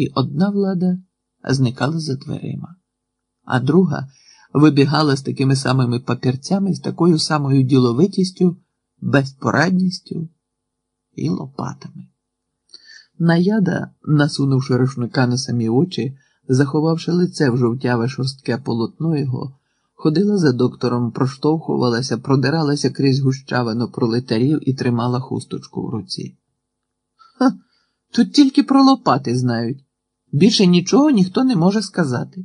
і одна влада зникала за дверима, а друга вибігала з такими самими папірцями, з такою самою діловитістю, безпорадністю і лопатами. Наяда, насунувши рушника на самі очі, заховавши лице в жовтяве шорстке полотно його, ходила за доктором, проштовхувалася, продиралася крізь гущавину пролетарів і тримала хусточку в руці. Ха, тут тільки про лопати знають. Більше нічого ніхто не може сказати.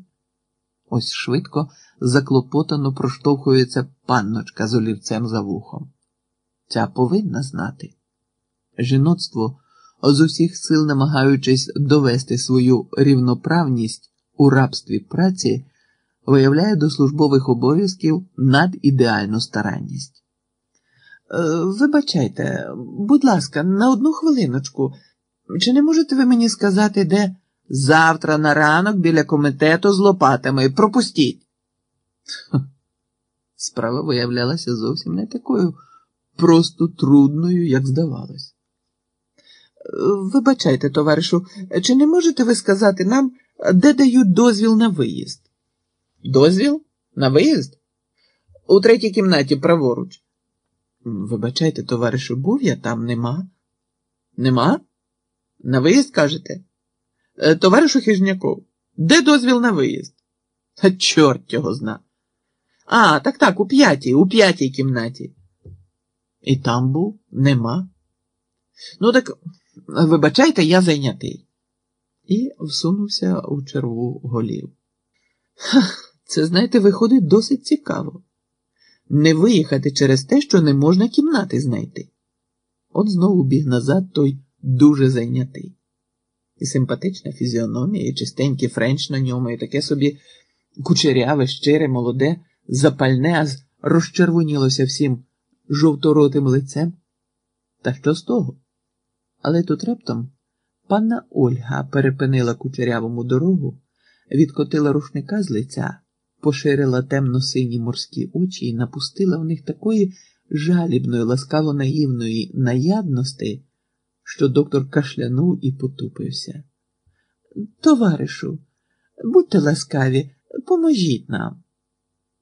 Ось швидко, заклопотано проштовхується панночка з олівцем за вухом. Ця повинна знати. Жіноцтво, з усіх сил намагаючись довести свою рівноправність у рабстві праці, виявляє до службових обов'язків надідеальну старанність. Е, вибачайте, будь ласка, на одну хвилиночку, чи не можете ви мені сказати, де завтра на ранок біля комітету з лопатами пропустіть? Справа виявлялася зовсім не такою просто трудною, як здавалось. Вибачайте, товаришу, чи не можете ви сказати нам, де дають дозвіл на виїзд? Дозвіл? На виїзд? У третій кімнаті праворуч. Вибачайте, товаришу, був я там нема. Нема? На виїзд кажете? Е, Товаришу Хижняков, де дозвіл на виїзд? Та чорт його зна. А, так так, у п'ятій, у п'ятій кімнаті. І там був, нема. Ну, так, вибачайте, я зайнятий. І всунувся у черву голів. Ха, це, знаєте, виходить досить цікаво. Не виїхати через те, що не можна кімнати знайти. От знову біг назад той дуже зайнятий. І симпатична фізіономія, і чистенький френч на ньому, і таке собі кучеряве, щире, молоде, запальне, аж розчервонілося всім жовторотим лицем. Та що з того? Але тут раптом панна Ольга перепинила кучерявому дорогу, відкотила рушника з лиця, поширила темно-сині морські очі і напустила в них такої жалібної, ласкаво наївної наядності, що доктор кашлянув і потупився. Товаришу, будьте ласкаві, поможіть нам.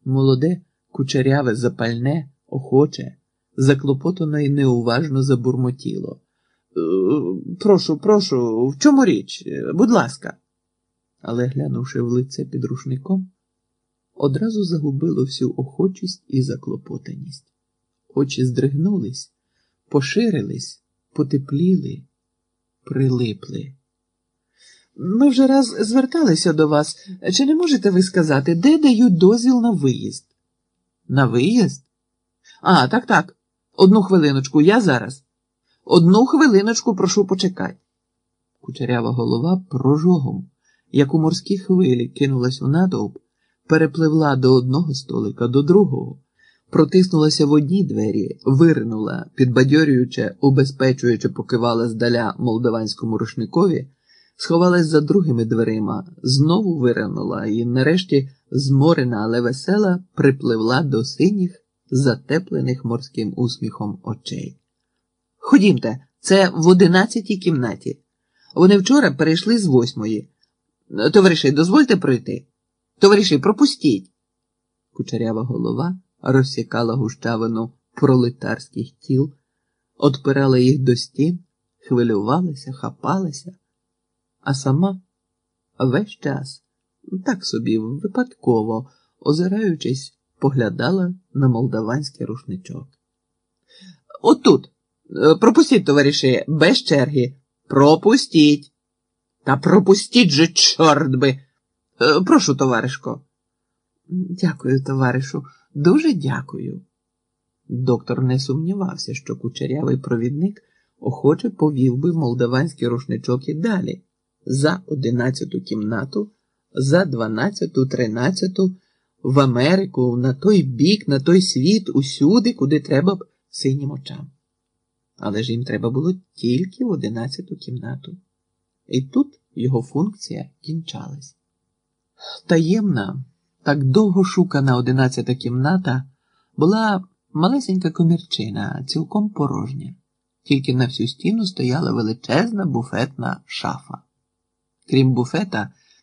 Молоде, кучеряве, запальне, охоче, заклопотано і неуважно забурмотіло. «Е, Прошу, прошу, в чому річ? Будь ласка. Але, глянувши в лице під рушником, одразу загубило всю охочість і заклопотаність. Очі здригнулись, поширились, потепліли, прилипли. Ми вже раз зверталися до вас. Чи не можете ви сказати, де дають дозвіл на виїзд? На виїзд? А, так, так. Одну хвилиночку, я зараз. Одну хвилиночку прошу почекати. Кучерява голова прожогом, як у морській хвилі, кинулась у натовп, перепливла до одного столика, до другого, протиснулася в одні двері, виринула, підбадьорюючи, убезпечуючи, покивала здаля молдаванському рушникові, сховалась за другими дверима, знову виринула і, нарешті, зморена, але весела, припливла до синіх, затеплених морським усміхом очей. Ходімте, це в одинадцятій кімнаті. Вони вчора перейшли з восьмої. Товариші, дозвольте пройти. Товариші, пропустіть. Кучерява голова розсікала гущавину пролетарських тіл, отпирала їх до стін, хвилювалася, хапалася, а сама весь час, так собі, випадково, озираючись, поглядала на молдаванський рушничок. Отут. Е, Пропустіть, товариші, без черги. Пропустіть. Та пропустіть же, чорт би. Е, Прошу, товаришко. Дякую, товаришу, дуже дякую. Доктор не сумнівався, що кучерявий провідник охоче повів би молдаванський рушничок і далі, за одинадцяту кімнату, за дванадцяту, тринадцяту, в Америку, на той бік, на той світ, усюди, куди треба б синім очам. Але ж їм треба було тільки в одинадцяту кімнату. І тут його функція кінчалась. Таємна, так довго шукана одинадцята кімната була малесенька комірчина, цілком порожня, тільки на всю стіну стояла величезна буфетна шафа. Крім буфета,